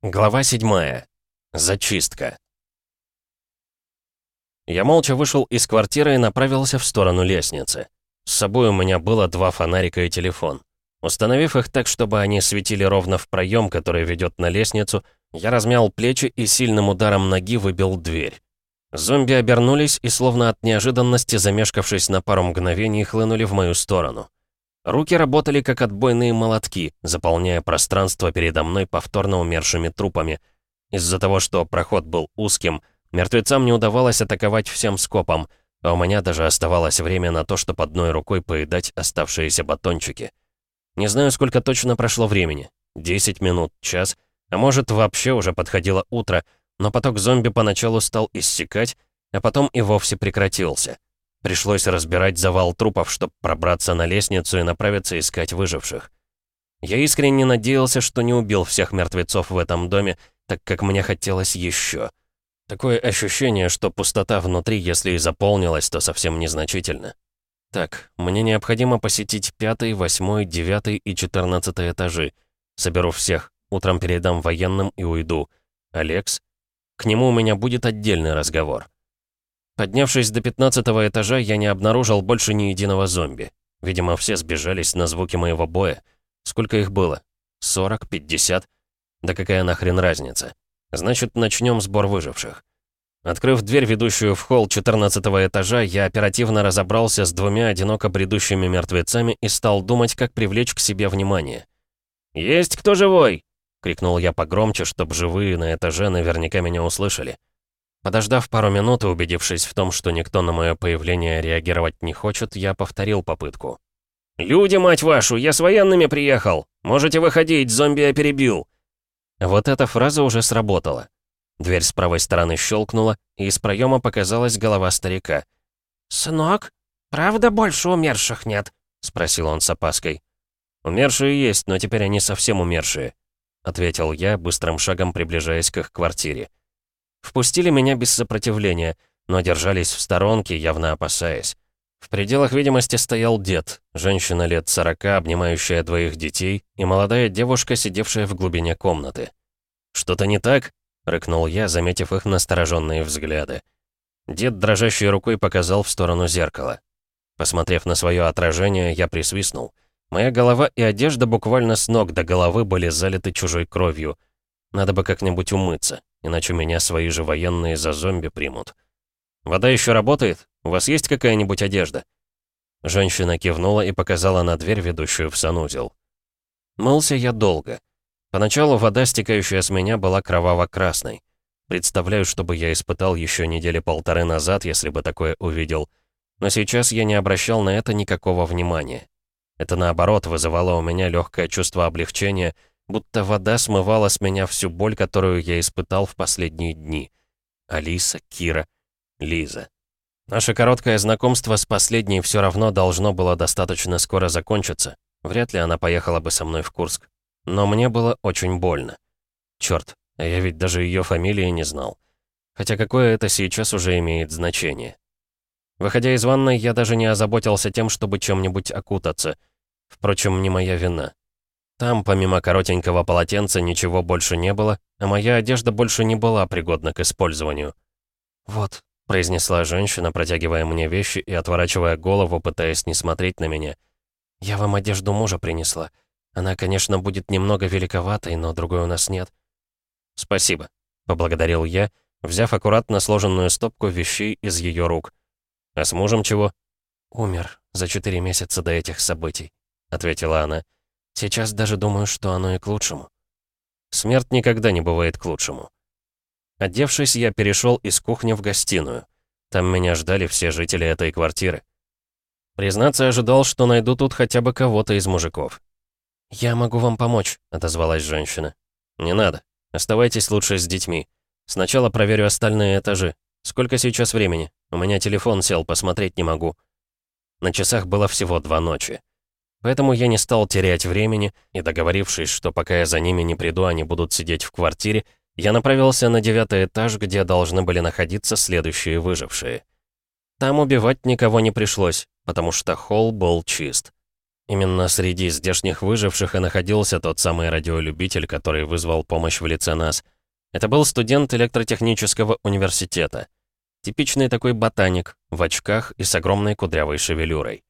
Глава 7. Зачистка. Я молча вышел из квартиры и направился в сторону лестницы. С собой у меня было два фонарика и телефон. Установив их так, чтобы они светили ровно в проем, который ведет на лестницу, я размял плечи и сильным ударом ноги выбил дверь. Зомби обернулись и, словно от неожиданности, замешкавшись на пару мгновений, хлынули в мою сторону. Руки работали как отбойные молотки, заполняя пространство передо мной повторно умершими трупами. Из-за того, что проход был узким, мертвецам не удавалось атаковать всем скопом, а у меня даже оставалось время на то, чтобы одной рукой поедать оставшиеся батончики. Не знаю, сколько точно прошло времени. 10 минут, час, а может, вообще уже подходило утро, но поток зомби поначалу стал иссякать, а потом и вовсе прекратился. Пришлось разбирать завал трупов, чтобы пробраться на лестницу и направиться искать выживших. Я искренне надеялся, что не убил всех мертвецов в этом доме, так как мне хотелось еще. Такое ощущение, что пустота внутри, если и заполнилась, то совсем незначительно. Так, мне необходимо посетить пятый, восьмой, девятый и четырнадцатый этажи. Соберу всех, утром передам военным и уйду. Алекс? К нему у меня будет отдельный разговор. Поднявшись до пятнадцатого этажа, я не обнаружил больше ни единого зомби. Видимо, все сбежались на звуки моего боя. Сколько их было? 40? 50? Да какая нахрен разница? Значит, начнем сбор выживших. Открыв дверь, ведущую в холл 14 этажа, я оперативно разобрался с двумя одиноко бредущими мертвецами и стал думать, как привлечь к себе внимание. «Есть кто живой?» — крикнул я погромче, чтобы живые на этаже наверняка меня услышали. Подождав пару минут и убедившись в том, что никто на мое появление реагировать не хочет, я повторил попытку. «Люди, мать вашу, я с военными приехал! Можете выходить, зомби я перебил!» Вот эта фраза уже сработала. Дверь с правой стороны щелкнула, и из проема показалась голова старика. «Сынок, правда больше умерших нет?» — спросил он с опаской. «Умершие есть, но теперь они совсем умершие», — ответил я, быстрым шагом приближаясь к их квартире. Впустили меня без сопротивления, но держались в сторонке, явно опасаясь. В пределах видимости стоял дед, женщина лет сорока, обнимающая двоих детей, и молодая девушка, сидевшая в глубине комнаты. «Что-то не так?» — рыкнул я, заметив их настороженные взгляды. Дед дрожащей рукой показал в сторону зеркала. Посмотрев на свое отражение, я присвистнул. Моя голова и одежда буквально с ног до головы были залиты чужой кровью. Надо бы как-нибудь умыться иначе меня свои же военные за зомби примут. «Вода еще работает? У вас есть какая-нибудь одежда?» Женщина кивнула и показала на дверь, ведущую в санузел. Мылся я долго. Поначалу вода, стекающая с меня, была кроваво-красной. Представляю, что бы я испытал еще недели полторы назад, если бы такое увидел. Но сейчас я не обращал на это никакого внимания. Это, наоборот, вызывало у меня легкое чувство облегчения — будто вода смывала с меня всю боль, которую я испытал в последние дни. Алиса, Кира, Лиза. Наше короткое знакомство с последней все равно должно было достаточно скоро закончиться. Вряд ли она поехала бы со мной в Курск. Но мне было очень больно. Черт, я ведь даже ее фамилии не знал. Хотя какое это сейчас уже имеет значение. Выходя из ванной, я даже не озаботился тем, чтобы чем-нибудь окутаться. Впрочем, не моя вина. Там, помимо коротенького полотенца, ничего больше не было, а моя одежда больше не была пригодна к использованию. «Вот», — произнесла женщина, протягивая мне вещи и отворачивая голову, пытаясь не смотреть на меня. «Я вам одежду мужа принесла. Она, конечно, будет немного великоватой, но другой у нас нет». «Спасибо», — поблагодарил я, взяв аккуратно сложенную стопку вещей из ее рук. «А с мужем чего?» «Умер за четыре месяца до этих событий», — ответила она. Сейчас даже думаю, что оно и к лучшему. Смерть никогда не бывает к лучшему. Одевшись, я перешел из кухни в гостиную. Там меня ждали все жители этой квартиры. Признаться, ожидал, что найду тут хотя бы кого-то из мужиков. «Я могу вам помочь», — отозвалась женщина. «Не надо. Оставайтесь лучше с детьми. Сначала проверю остальные этажи. Сколько сейчас времени? У меня телефон сел, посмотреть не могу». На часах было всего два ночи. Поэтому я не стал терять времени, и договорившись, что пока я за ними не приду, они будут сидеть в квартире, я направился на девятый этаж, где должны были находиться следующие выжившие. Там убивать никого не пришлось, потому что холл был чист. Именно среди здешних выживших и находился тот самый радиолюбитель, который вызвал помощь в лице нас. Это был студент электротехнического университета. Типичный такой ботаник, в очках и с огромной кудрявой шевелюрой.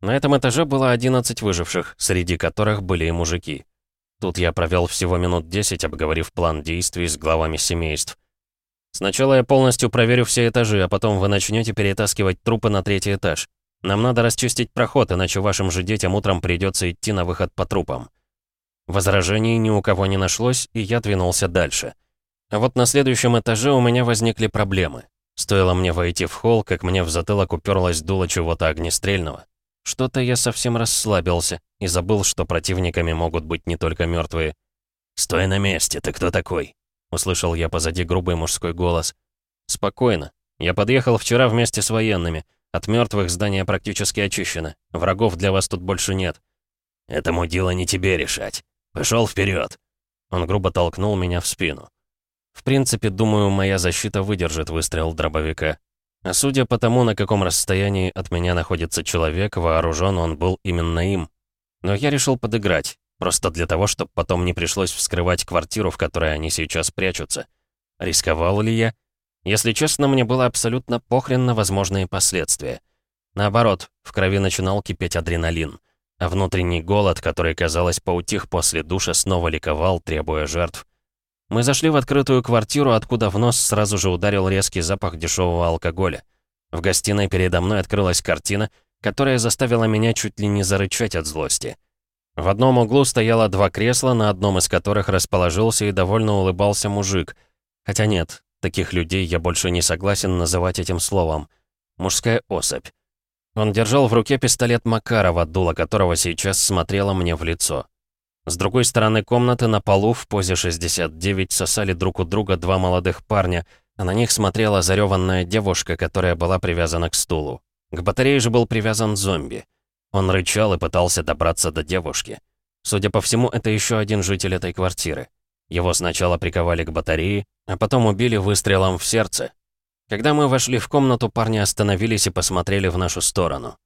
На этом этаже было 11 выживших, среди которых были и мужики. Тут я провел всего минут 10, обговорив план действий с главами семейств. Сначала я полностью проверю все этажи, а потом вы начнете перетаскивать трупы на третий этаж. Нам надо расчистить проход, иначе вашим же детям утром придется идти на выход по трупам. Возражений ни у кого не нашлось, и я двинулся дальше. А вот на следующем этаже у меня возникли проблемы. Стоило мне войти в холл, как мне в затылок уперлось дуло чего-то огнестрельного. Что-то я совсем расслабился и забыл, что противниками могут быть не только мертвые. «Стой на месте, ты кто такой?» Услышал я позади грубый мужской голос. «Спокойно. Я подъехал вчера вместе с военными. От мертвых здание практически очищено. Врагов для вас тут больше нет». «Этому дело не тебе решать. Пошел вперед. Он грубо толкнул меня в спину. В принципе, думаю, моя защита выдержит выстрел дробовика. А судя по тому, на каком расстоянии от меня находится человек, вооружен он был именно им. Но я решил подыграть, просто для того, чтобы потом не пришлось вскрывать квартиру, в которой они сейчас прячутся. Рисковал ли я? Если честно, мне было абсолютно похрен на возможные последствия. Наоборот, в крови начинал кипеть адреналин. А внутренний голод, который, казалось, поутих после душа, снова ликовал, требуя жертв. Мы зашли в открытую квартиру, откуда в нос сразу же ударил резкий запах дешевого алкоголя. В гостиной передо мной открылась картина, которая заставила меня чуть ли не зарычать от злости. В одном углу стояло два кресла, на одном из которых расположился и довольно улыбался мужик. Хотя нет, таких людей я больше не согласен называть этим словом. Мужская особь. Он держал в руке пистолет Макарова, дуло которого сейчас смотрело мне в лицо. С другой стороны комнаты на полу в позе 69 сосали друг у друга два молодых парня, а на них смотрела зареванная девушка, которая была привязана к стулу. К батарее же был привязан зомби. Он рычал и пытался добраться до девушки. Судя по всему, это еще один житель этой квартиры. Его сначала приковали к батарее, а потом убили выстрелом в сердце. Когда мы вошли в комнату, парни остановились и посмотрели в нашу сторону.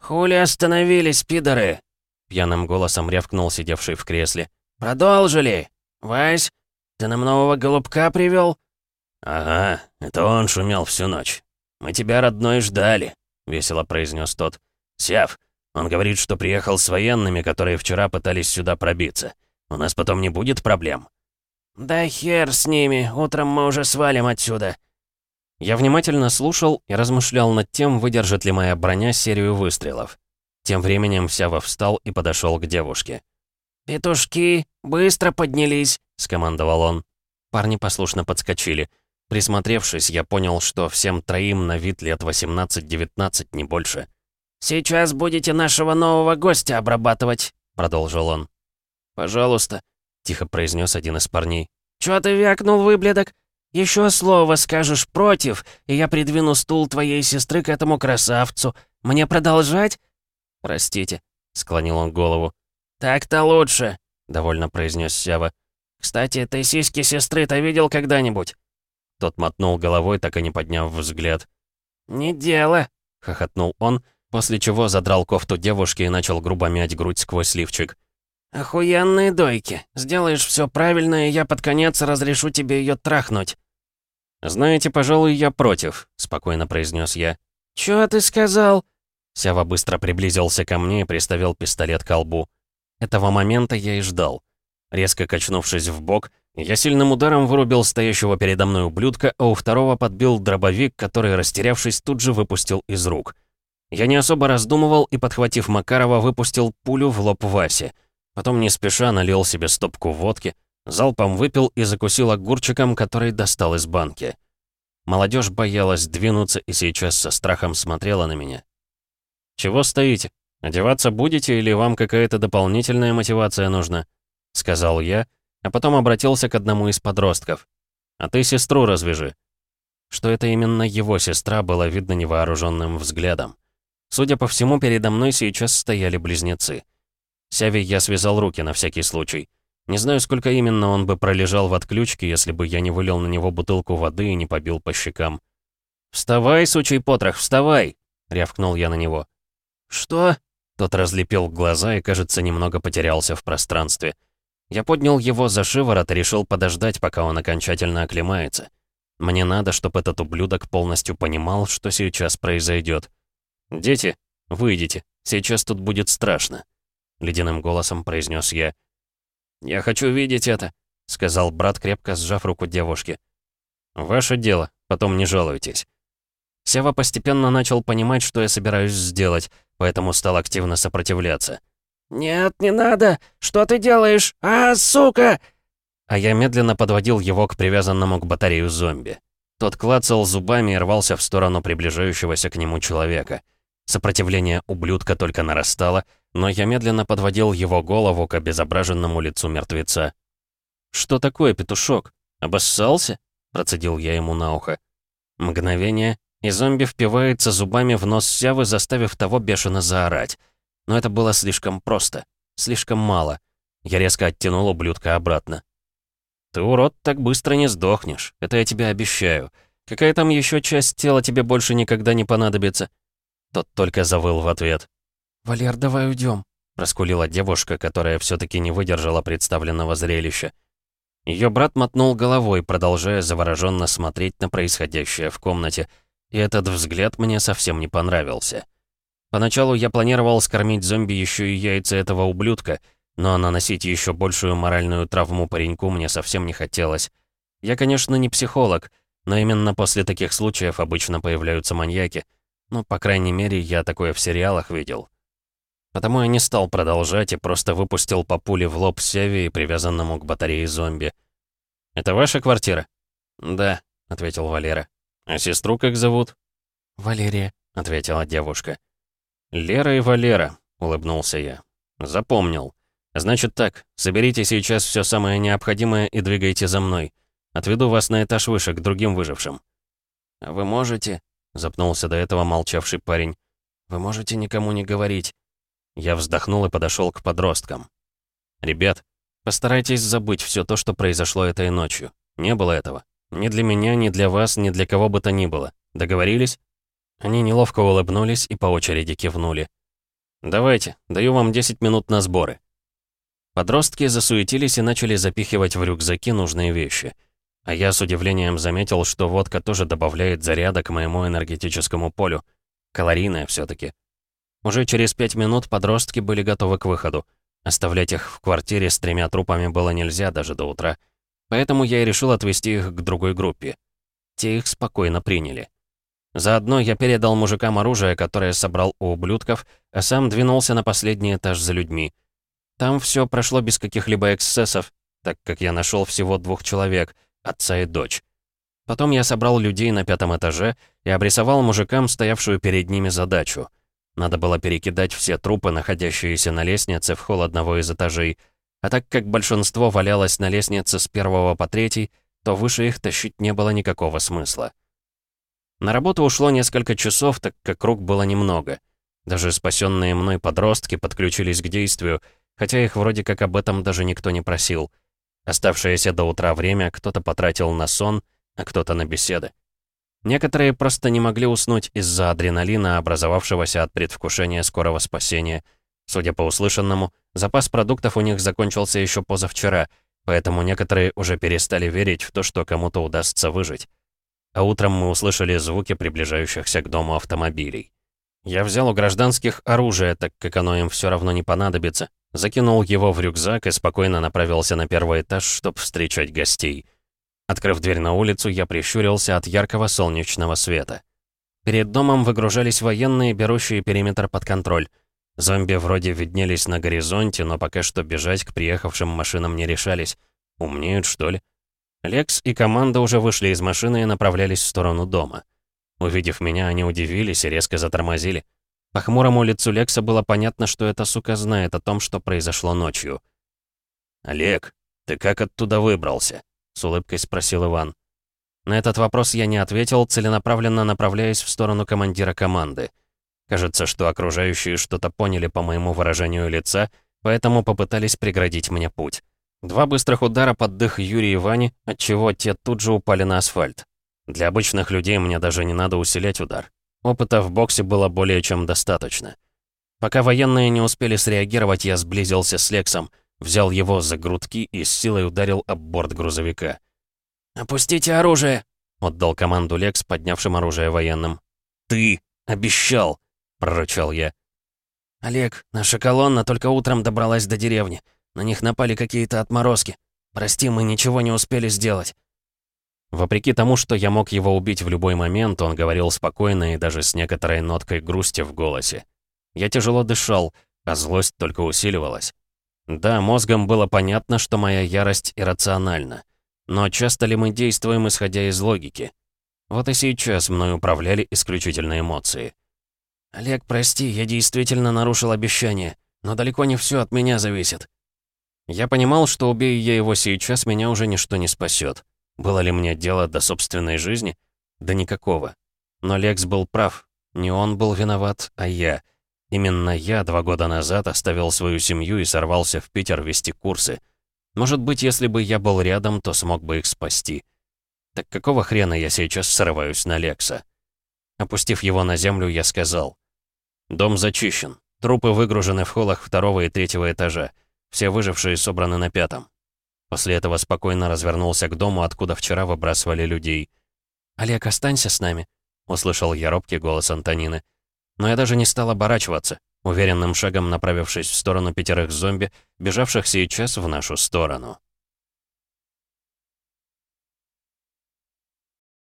«Хули остановились, пидоры?» Пьяным голосом рявкнул сидевший в кресле. «Продолжили! Вась, ты нам нового голубка привел? «Ага, это он шумел всю ночь. Мы тебя, родной, ждали», — весело произнес тот. «Сяв, он говорит, что приехал с военными, которые вчера пытались сюда пробиться. У нас потом не будет проблем». «Да хер с ними, утром мы уже свалим отсюда». Я внимательно слушал и размышлял над тем, выдержит ли моя броня серию выстрелов. Тем временем Сява встал и подошел к девушке. «Петушки, быстро поднялись!» — скомандовал он. Парни послушно подскочили. Присмотревшись, я понял, что всем троим на вид лет 18-19, не больше. «Сейчас будете нашего нового гостя обрабатывать», — продолжил он. «Пожалуйста», — тихо произнес один из парней. «Чё ты вякнул, выблядок? Еще слово скажешь против, и я придвину стул твоей сестры к этому красавцу. Мне продолжать?» «Простите», — склонил он голову. «Так-то лучше», — довольно произнес Сява. «Кстати, ты сиськи сестры-то видел когда-нибудь?» Тот мотнул головой, так и не подняв взгляд. «Не дело», — хохотнул он, после чего задрал кофту девушки и начал грубо мять грудь сквозь лифчик. «Охуенные дойки. Сделаешь все правильно, и я под конец разрешу тебе ее трахнуть». «Знаете, пожалуй, я против», — спокойно произнес я. «Чё ты сказал?» Сява быстро приблизился ко мне и приставил пистолет к лбу. Этого момента я и ждал. Резко качнувшись в бок, я сильным ударом вырубил стоящего передо мной ублюдка, а у второго подбил дробовик, который, растерявшись, тут же выпустил из рук. Я не особо раздумывал и, подхватив Макарова, выпустил пулю в лоб Васе. Потом не спеша налил себе стопку водки, залпом выпил и закусил огурчиком, который достал из банки. Молодежь боялась двинуться и сейчас со страхом смотрела на меня. «Чего стоите? Одеваться будете или вам какая-то дополнительная мотивация нужна?» — сказал я, а потом обратился к одному из подростков. «А ты сестру развяжи». Что это именно его сестра, было видно невооруженным взглядом. Судя по всему, передо мной сейчас стояли близнецы. Сяви я связал руки на всякий случай. Не знаю, сколько именно он бы пролежал в отключке, если бы я не вылил на него бутылку воды и не побил по щекам. «Вставай, сучий потрох, вставай!» — рявкнул я на него. «Что?» Тот разлепил глаза и, кажется, немного потерялся в пространстве. Я поднял его за шиворот и решил подождать, пока он окончательно оклемается. Мне надо, чтобы этот ублюдок полностью понимал, что сейчас произойдет. «Дети, выйдите, сейчас тут будет страшно», — ледяным голосом произнес я. «Я хочу видеть это», — сказал брат, крепко сжав руку девушки. «Ваше дело, потом не жалуйтесь». Сева постепенно начал понимать, что я собираюсь сделать, поэтому стал активно сопротивляться. «Нет, не надо! Что ты делаешь? А, сука!» А я медленно подводил его к привязанному к батарею зомби. Тот клацал зубами и рвался в сторону приближающегося к нему человека. Сопротивление ублюдка только нарастало, но я медленно подводил его голову к обезображенному лицу мертвеца. «Что такое, петушок? Обоссался?» — процедил я ему на ухо. Мгновение, и зомби впивается зубами в нос Сявы, заставив того бешено заорать. Но это было слишком просто, слишком мало. Я резко оттянул ублюдка обратно. «Ты, урод, так быстро не сдохнешь, это я тебе обещаю. Какая там еще часть тела тебе больше никогда не понадобится?» Тот только завыл в ответ. «Валер, давай уйдем», — проскулила девушка, которая все таки не выдержала представленного зрелища. Ее брат мотнул головой, продолжая завороженно смотреть на происходящее в комнате, и этот взгляд мне совсем не понравился. Поначалу я планировал скормить зомби еще и яйца этого ублюдка, но наносить еще большую моральную травму пареньку мне совсем не хотелось. Я, конечно, не психолог, но именно после таких случаев обычно появляются маньяки. Ну, по крайней мере, я такое в сериалах видел. Потому я не стал продолжать и просто выпустил по пуле в лоб Севи, привязанному к батарее зомби. «Это ваша квартира?» «Да», — ответил Валера. «А сестру как зовут?» «Валерия», — ответила девушка. «Лера и Валера», — улыбнулся я. «Запомнил. Значит так, соберите сейчас все самое необходимое и двигайте за мной. Отведу вас на этаж выше, к другим выжившим». «А вы можете?» — запнулся до этого молчавший парень. «Вы можете никому не говорить?» Я вздохнул и подошел к подросткам. «Ребят, постарайтесь забыть все то, что произошло этой ночью. Не было этого. Ни для меня, ни для вас, ни для кого бы то ни было. Договорились?» Они неловко улыбнулись и по очереди кивнули. «Давайте, даю вам 10 минут на сборы». Подростки засуетились и начали запихивать в рюкзаки нужные вещи. А я с удивлением заметил, что водка тоже добавляет заряда к моему энергетическому полю. Калорийная все таки уже через пять минут подростки были готовы к выходу. Оставлять их в квартире с тремя трупами было нельзя даже до утра. Поэтому я и решил отвезти их к другой группе. Те их спокойно приняли. Заодно я передал мужикам оружие, которое собрал у ублюдков, а сам двинулся на последний этаж за людьми. Там все прошло без каких-либо эксцессов, так как я нашел всего двух человек, отца и дочь. Потом я собрал людей на пятом этаже и обрисовал мужикам стоявшую перед ними задачу. Надо было перекидать все трупы, находящиеся на лестнице, в холл одного из этажей. А так как большинство валялось на лестнице с первого по третий, то выше их тащить не было никакого смысла. На работу ушло несколько часов, так как рук было немного. Даже спасенные мной подростки подключились к действию, хотя их вроде как об этом даже никто не просил. Оставшееся до утра время кто-то потратил на сон, а кто-то на беседы. Некоторые просто не могли уснуть из-за адреналина, образовавшегося от предвкушения скорого спасения. Судя по услышанному, запас продуктов у них закончился еще позавчера, поэтому некоторые уже перестали верить в то, что кому-то удастся выжить. А утром мы услышали звуки приближающихся к дому автомобилей. Я взял у гражданских оружие, так как оно им все равно не понадобится, закинул его в рюкзак и спокойно направился на первый этаж, чтобы встречать гостей. Открыв дверь на улицу, я прищурился от яркого солнечного света. Перед домом выгружались военные, берущие периметр под контроль. Зомби вроде виднелись на горизонте, но пока что бежать к приехавшим машинам не решались. Умнеют, что ли? Лекс и команда уже вышли из машины и направлялись в сторону дома. Увидев меня, они удивились и резко затормозили. По хмурому лицу Лекса было понятно, что эта сука знает о том, что произошло ночью. «Олег, ты как оттуда выбрался?» с улыбкой спросил Иван. На этот вопрос я не ответил, целенаправленно направляясь в сторону командира команды. Кажется, что окружающие что-то поняли по моему выражению лица, поэтому попытались преградить мне путь. Два быстрых удара под дых Юрия и Вани, отчего те тут же упали на асфальт. Для обычных людей мне даже не надо усилять удар. Опыта в боксе было более чем достаточно. Пока военные не успели среагировать, я сблизился с Лексом, взял его за грудки и с силой ударил об борт грузовика. «Опустите оружие!» — отдал команду Лекс, поднявшим оружие военным. «Ты обещал!» — прорычал я. «Олег, наша колонна только утром добралась до деревни. На них напали какие-то отморозки. Прости, мы ничего не успели сделать». Вопреки тому, что я мог его убить в любой момент, он говорил спокойно и даже с некоторой ноткой грусти в голосе. Я тяжело дышал, а злость только усиливалась. Да, мозгом было понятно, что моя ярость иррациональна. Но часто ли мы действуем, исходя из логики? Вот и сейчас мной управляли исключительно эмоции. «Олег, прости, я действительно нарушил обещание, но далеко не все от меня зависит». Я понимал, что убей я его сейчас, меня уже ничто не спасет. Было ли мне дело до собственной жизни? Да никакого. Но Лекс был прав. Не он был виноват, а я. Именно я два года назад оставил свою семью и сорвался в Питер вести курсы. Может быть, если бы я был рядом, то смог бы их спасти. Так какого хрена я сейчас срываюсь на Лекса? Опустив его на землю, я сказал. «Дом зачищен. Трупы выгружены в холлах второго и третьего этажа. Все выжившие собраны на пятом. После этого спокойно развернулся к дому, откуда вчера выбрасывали людей. «Олег, останься с нами», — услышал я робкий голос Антонины. Но я даже не стал оборачиваться, уверенным шагом направившись в сторону пятерых зомби, бежавших сейчас в нашу сторону.